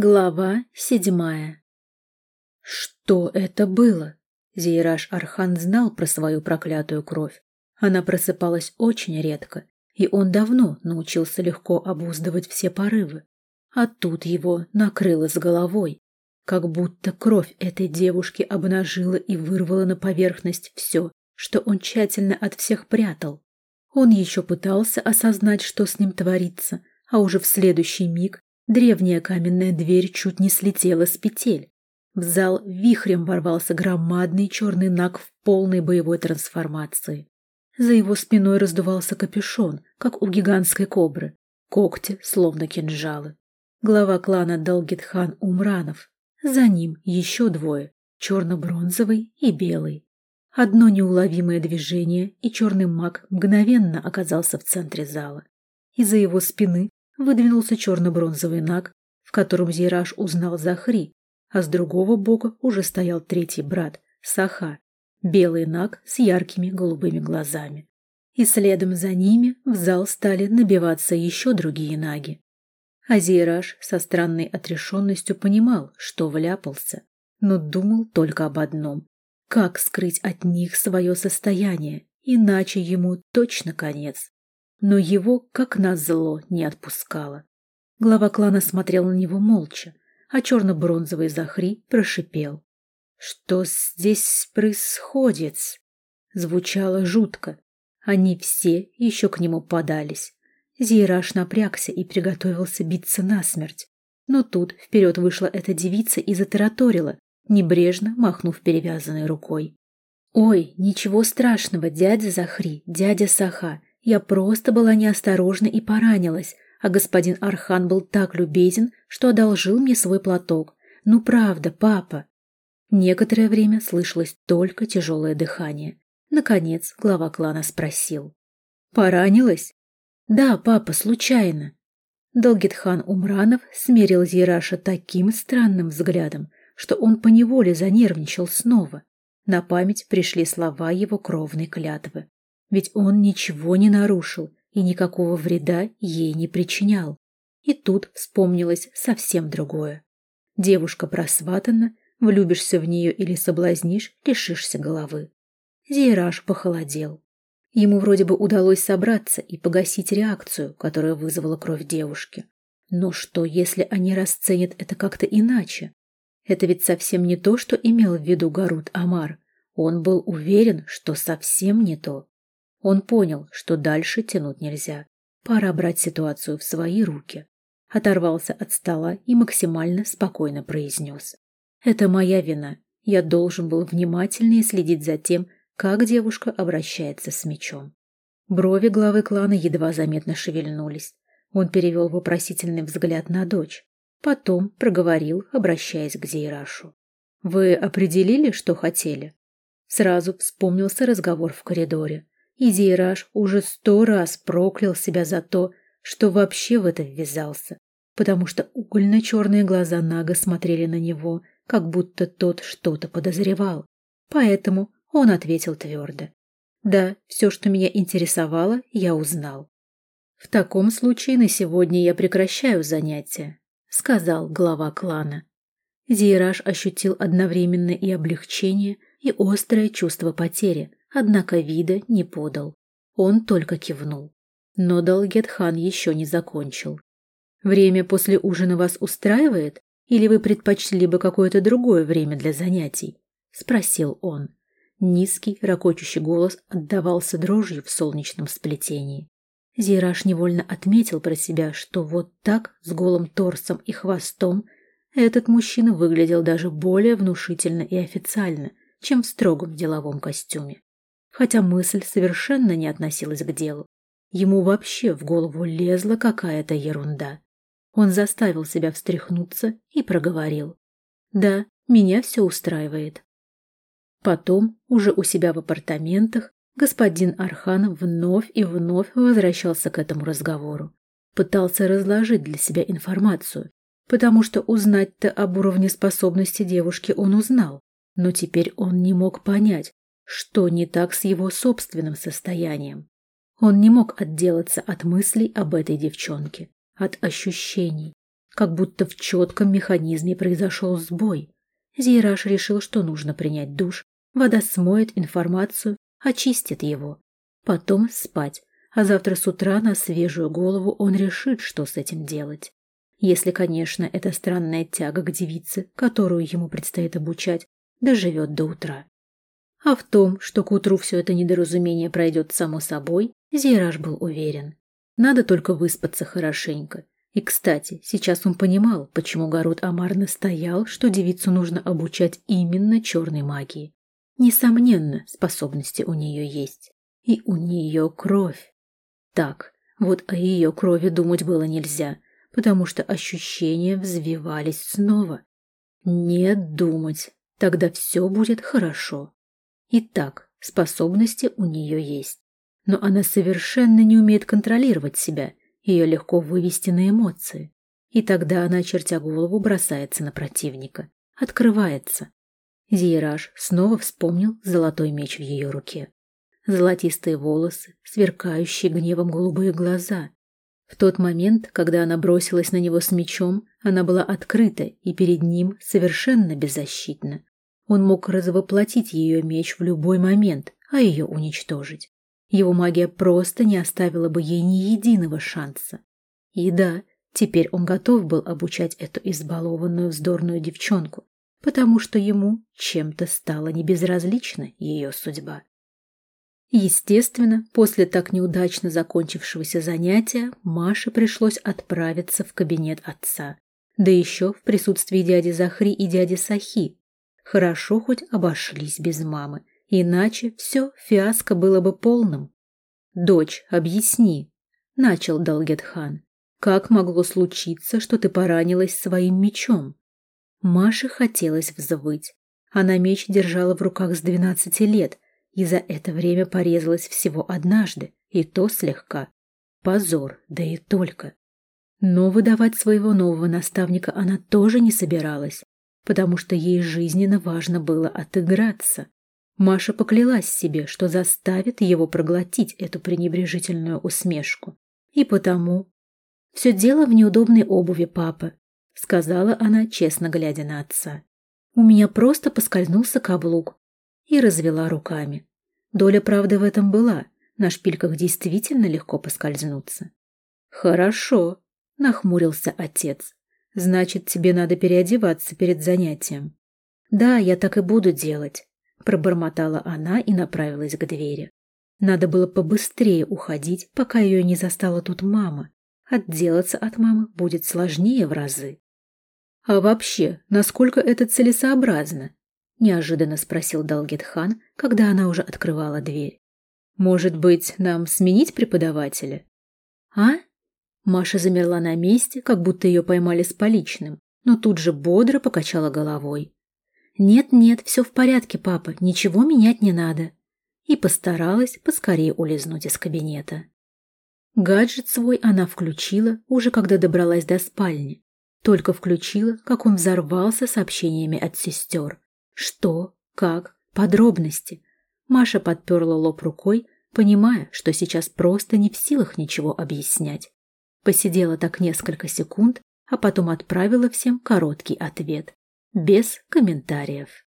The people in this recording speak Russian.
Глава седьмая Что это было? Зейраж Архан знал про свою проклятую кровь. Она просыпалась очень редко, и он давно научился легко обуздывать все порывы. А тут его накрыло с головой, как будто кровь этой девушки обнажила и вырвала на поверхность все, что он тщательно от всех прятал. Он еще пытался осознать, что с ним творится, а уже в следующий миг Древняя каменная дверь чуть не слетела с петель. В зал вихрем ворвался громадный черный наг в полной боевой трансформации. За его спиной раздувался капюшон, как у гигантской кобры. Когти, словно кинжалы. Глава клана Далгитхан Умранов. За ним еще двое, черно-бронзовый и белый. Одно неуловимое движение, и черный маг мгновенно оказался в центре зала. Из-за его спины выдвинулся черно-бронзовый наг, в котором Зираж узнал Захри, а с другого бока уже стоял третий брат, Саха, белый наг с яркими голубыми глазами. И следом за ними в зал стали набиваться еще другие наги. А Зираж со странной отрешенностью понимал, что вляпался, но думал только об одном – как скрыть от них свое состояние, иначе ему точно конец но его, как назло, не отпускало. Глава клана смотрел на него молча, а черно-бронзовый Захри прошипел. «Что здесь происходит?» Звучало жутко. Они все еще к нему подались. Зейраж напрягся и приготовился биться насмерть. Но тут вперед вышла эта девица и затараторила, небрежно махнув перевязанной рукой. «Ой, ничего страшного, дядя Захри, дядя Саха, я просто была неосторожна и поранилась, а господин Архан был так любезен, что одолжил мне свой платок. Ну правда, папа. Некоторое время слышалось только тяжелое дыхание. Наконец глава клана спросил. «Поранилась?» «Да, папа, случайно». Долгитхан Умранов смерил Зираша таким странным взглядом, что он поневоле занервничал снова. На память пришли слова его кровной клятвы. Ведь он ничего не нарушил и никакого вреда ей не причинял. И тут вспомнилось совсем другое. Девушка просватана, влюбишься в нее или соблазнишь, лишишься головы. Зейраж похолодел. Ему вроде бы удалось собраться и погасить реакцию, которая вызвала кровь девушки. Но что, если они расценят это как-то иначе? Это ведь совсем не то, что имел в виду Гарут Амар. Он был уверен, что совсем не то. Он понял, что дальше тянуть нельзя. Пора брать ситуацию в свои руки. Оторвался от стола и максимально спокойно произнес. «Это моя вина. Я должен был внимательнее следить за тем, как девушка обращается с мечом». Брови главы клана едва заметно шевельнулись. Он перевел вопросительный взгляд на дочь. Потом проговорил, обращаясь к Зейрашу. «Вы определили, что хотели?» Сразу вспомнился разговор в коридоре и уже сто раз проклял себя за то, что вообще в это ввязался, потому что угольно-черные глаза Нага смотрели на него, как будто тот что-то подозревал. Поэтому он ответил твердо. «Да, все, что меня интересовало, я узнал». «В таком случае на сегодня я прекращаю занятия», — сказал глава клана. Зейраж ощутил одновременно и облегчение, и острое чувство потери, однако вида не подал. Он только кивнул. Но Далгетхан еще не закончил. «Время после ужина вас устраивает? Или вы предпочли бы какое-то другое время для занятий?» — спросил он. Низкий, ракочущий голос отдавался дрожью в солнечном сплетении. Зираж невольно отметил про себя, что вот так, с голым торсом и хвостом, этот мужчина выглядел даже более внушительно и официально, чем в строгом деловом костюме хотя мысль совершенно не относилась к делу. Ему вообще в голову лезла какая-то ерунда. Он заставил себя встряхнуться и проговорил. «Да, меня все устраивает». Потом, уже у себя в апартаментах, господин Архан вновь и вновь возвращался к этому разговору. Пытался разложить для себя информацию, потому что узнать-то об уровне способности девушки он узнал, но теперь он не мог понять, что не так с его собственным состоянием? Он не мог отделаться от мыслей об этой девчонке, от ощущений. как будто в четком механизме произошел сбой. Зейраж решил, что нужно принять душ, вода смоет информацию, очистит его. Потом спать, а завтра с утра на свежую голову он решит, что с этим делать. Если, конечно, эта странная тяга к девице, которую ему предстоит обучать, доживет до утра. А в том, что к утру все это недоразумение пройдет само собой, Зейраж был уверен. Надо только выспаться хорошенько. И, кстати, сейчас он понимал, почему Гарут Амар настоял, что девицу нужно обучать именно черной магии. Несомненно, способности у нее есть. И у нее кровь. Так, вот о ее крови думать было нельзя, потому что ощущения взвивались снова. Нет думать, тогда все будет хорошо. Итак, способности у нее есть. Но она совершенно не умеет контролировать себя, ее легко вывести на эмоции. И тогда она, чертя голову, бросается на противника. Открывается. Зейраж снова вспомнил золотой меч в ее руке. Золотистые волосы, сверкающие гневом голубые глаза. В тот момент, когда она бросилась на него с мечом, она была открыта и перед ним совершенно беззащитна. Он мог развоплотить ее меч в любой момент, а ее уничтожить. Его магия просто не оставила бы ей ни единого шанса. И да, теперь он готов был обучать эту избалованную вздорную девчонку, потому что ему чем-то стала небезразлична ее судьба. Естественно, после так неудачно закончившегося занятия Маше пришлось отправиться в кабинет отца, да еще в присутствии дяди Захри и дяди Сахи. Хорошо хоть обошлись без мамы, иначе все фиаско было бы полным. «Дочь, объясни», — начал Далгетхан, — «как могло случиться, что ты поранилась своим мечом?» Маше хотелось взвыть. Она меч держала в руках с двенадцати лет и за это время порезалась всего однажды, и то слегка. Позор, да и только. Но выдавать своего нового наставника она тоже не собиралась, потому что ей жизненно важно было отыграться. Маша поклялась себе, что заставит его проглотить эту пренебрежительную усмешку. И потому... «Все дело в неудобной обуви папы», — сказала она, честно глядя на отца. «У меня просто поскользнулся каблук, и развела руками. Доля правды в этом была, на шпильках действительно легко поскользнуться. «Хорошо», — нахмурился отец. «Значит, тебе надо переодеваться перед занятием». «Да, я так и буду делать», — пробормотала она и направилась к двери. Надо было побыстрее уходить, пока ее не застала тут мама. Отделаться от мамы будет сложнее в разы. А вообще, насколько это целесообразно? — неожиданно спросил Далгетхан, когда она уже открывала дверь. «Может быть, нам сменить преподавателя?» «А?» Маша замерла на месте, как будто ее поймали с поличным, но тут же бодро покачала головой. «Нет-нет, все в порядке, папа, ничего менять не надо». И постаралась поскорее улизнуть из кабинета. Гаджет свой она включила, уже когда добралась до спальни. Только включила, как он взорвался сообщениями от сестер. Что? Как? Подробности. Маша подперла лоб рукой, понимая, что сейчас просто не в силах ничего объяснять. Посидела так несколько секунд, а потом отправила всем короткий ответ. Без комментариев.